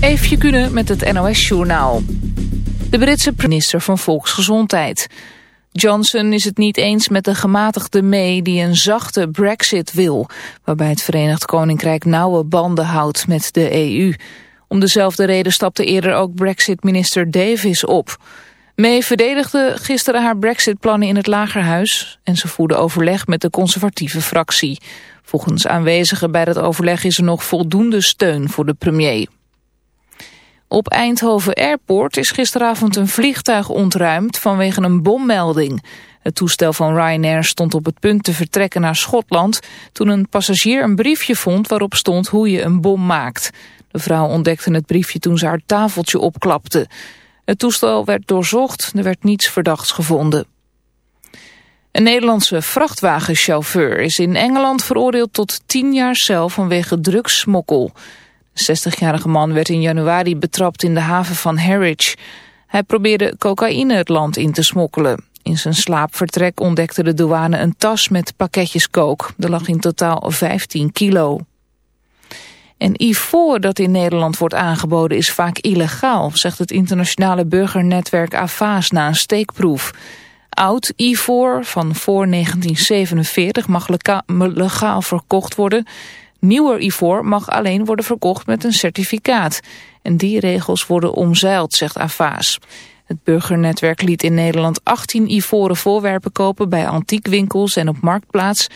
Eefje kunnen met het NOS-journaal. De Britse minister van Volksgezondheid. Johnson is het niet eens met de gematigde May die een zachte brexit wil... waarbij het Verenigd Koninkrijk nauwe banden houdt met de EU. Om dezelfde reden stapte eerder ook brexit-minister Davis op... May verdedigde gisteren haar brexit-plannen in het Lagerhuis... en ze voerde overleg met de conservatieve fractie. Volgens aanwezigen bij dat overleg is er nog voldoende steun voor de premier. Op Eindhoven Airport is gisteravond een vliegtuig ontruimd vanwege een bommelding. Het toestel van Ryanair stond op het punt te vertrekken naar Schotland... toen een passagier een briefje vond waarop stond hoe je een bom maakt. De vrouw ontdekte het briefje toen ze haar tafeltje opklapte. Het toestel werd doorzocht, er werd niets verdachts gevonden. Een Nederlandse vrachtwagenchauffeur is in Engeland veroordeeld tot 10 jaar cel vanwege drugssmokkel. De 60-jarige man werd in januari betrapt in de haven van Harwich. Hij probeerde cocaïne het land in te smokkelen. In zijn slaapvertrek ontdekte de douane een tas met pakketjes kook. Er lag in totaal 15 kilo. En ivoor dat in Nederland wordt aangeboden is vaak illegaal, zegt het internationale burgernetwerk AFAS na een steekproef. Oud ivoor van voor 1947 mag legaal verkocht worden. Nieuwer ivoor mag alleen worden verkocht met een certificaat. En die regels worden omzeild, zegt AFAS. Het burgernetwerk liet in Nederland 18 ivoren voorwerpen kopen bij antiekwinkels en op Marktplaats.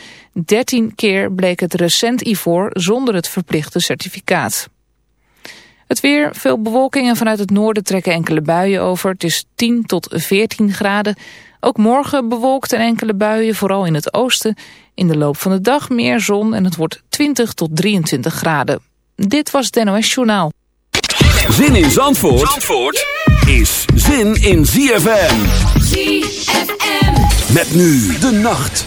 13 keer bleek het recent ivoor zonder het verplichte certificaat. Het weer, veel bewolking en vanuit het noorden trekken enkele buien over. Het is 10 tot 14 graden. Ook morgen bewolkt en enkele buien, vooral in het oosten. In de loop van de dag meer zon en het wordt 20 tot 23 graden. Dit was het NOS Journaal. Zin in Zandvoort, Zandvoort is zin in ZFM. ZFM. Met nu de nacht.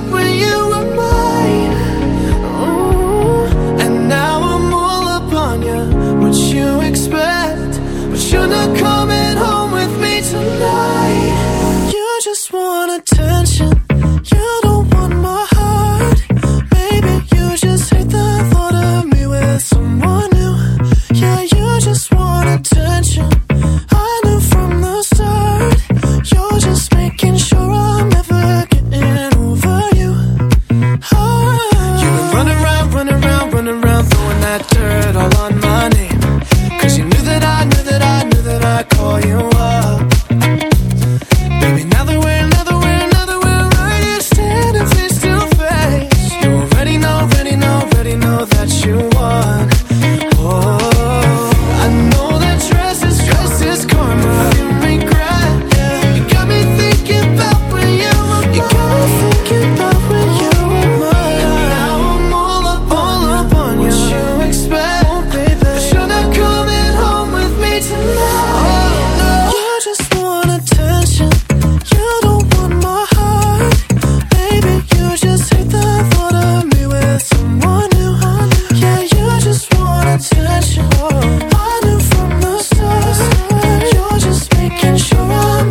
what you expect, but you're not coming home with me tonight. You just want attention, you don't want my heart. Maybe you just hate the thought of me with someone. sure I'm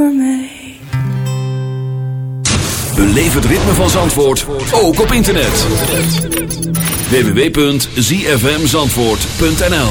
Voor mij. Beleef het ritme van Zandvoort, ook op internet. www.zfmzandvoort.nl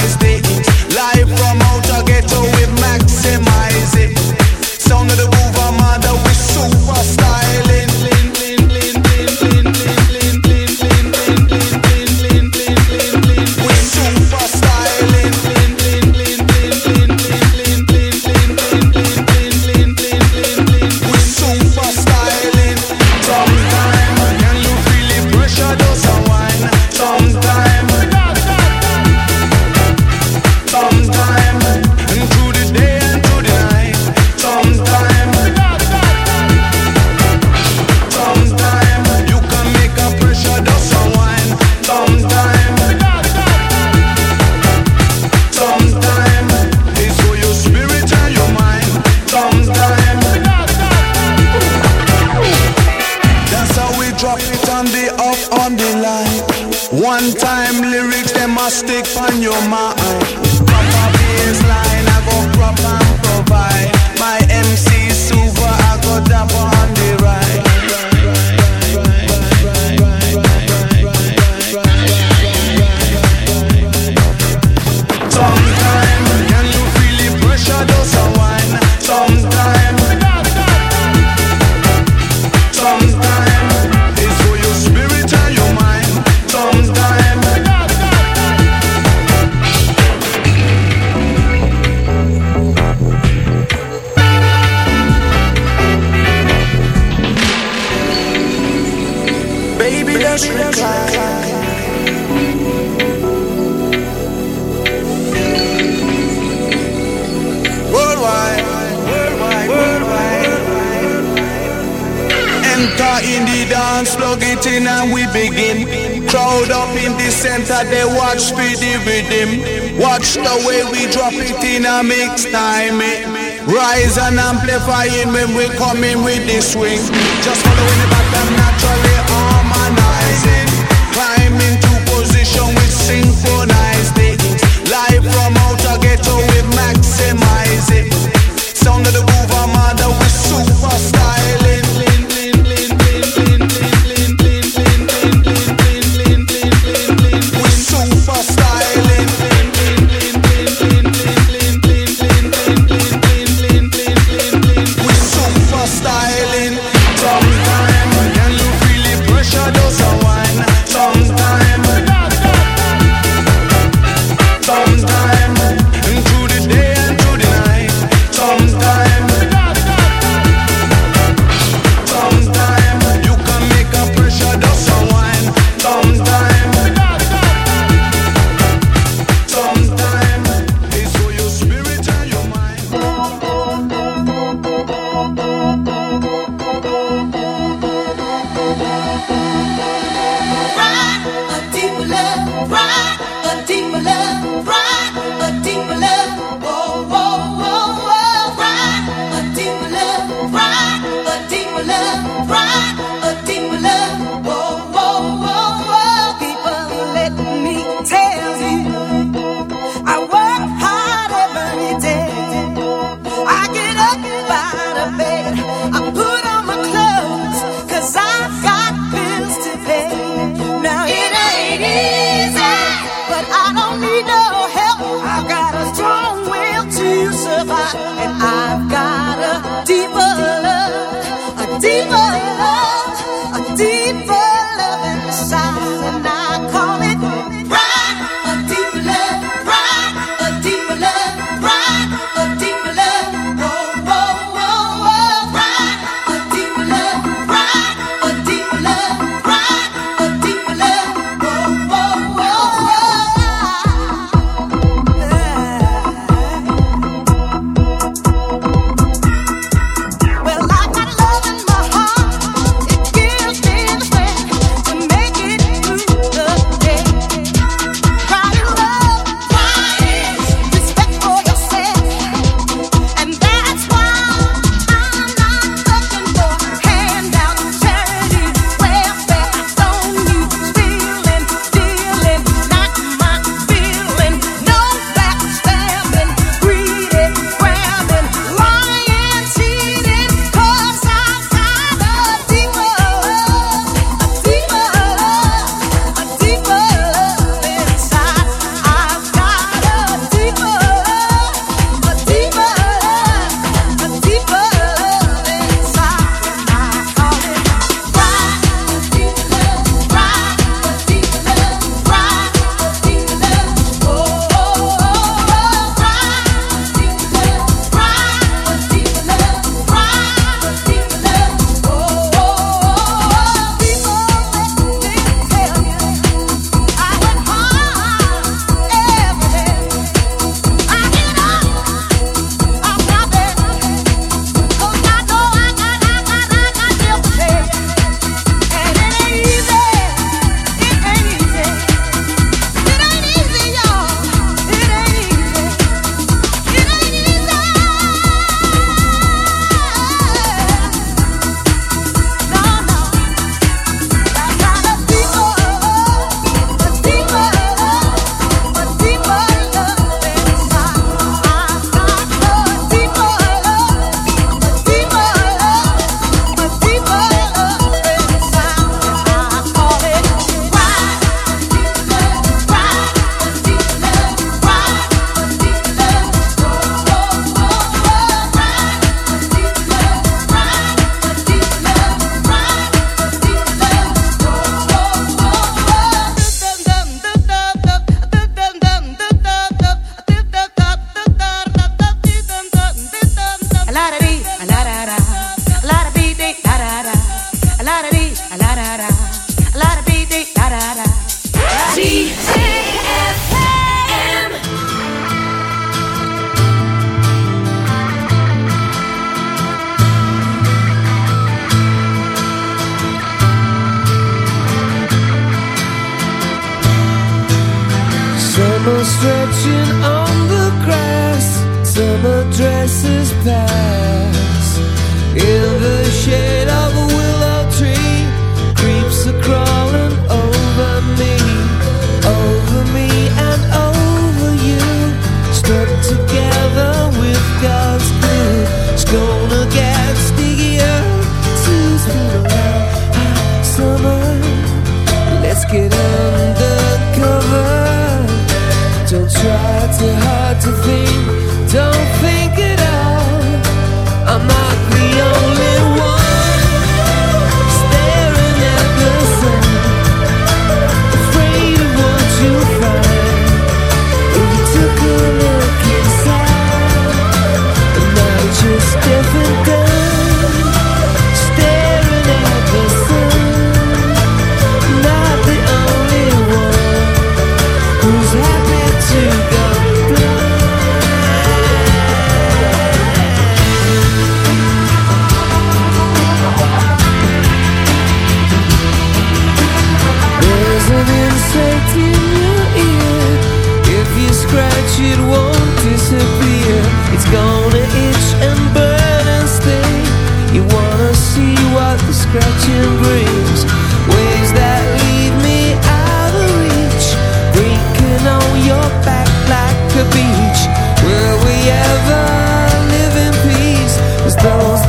amplifying when we come in with this swing. Just stretching on the grass, summer dresses pass.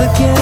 again.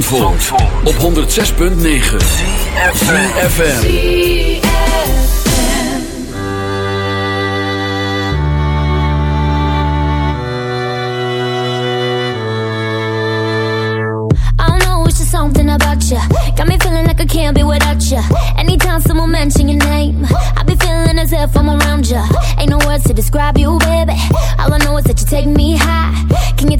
Zandvoort, Zandvoort. know 106.9 just Something about you got me feeling like I can't be without you. Anytime someone mention your name, I'll be feeling as if I'm around ya. Ain't no words to describe you, baby. All I know is that you take me high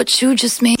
What you just made.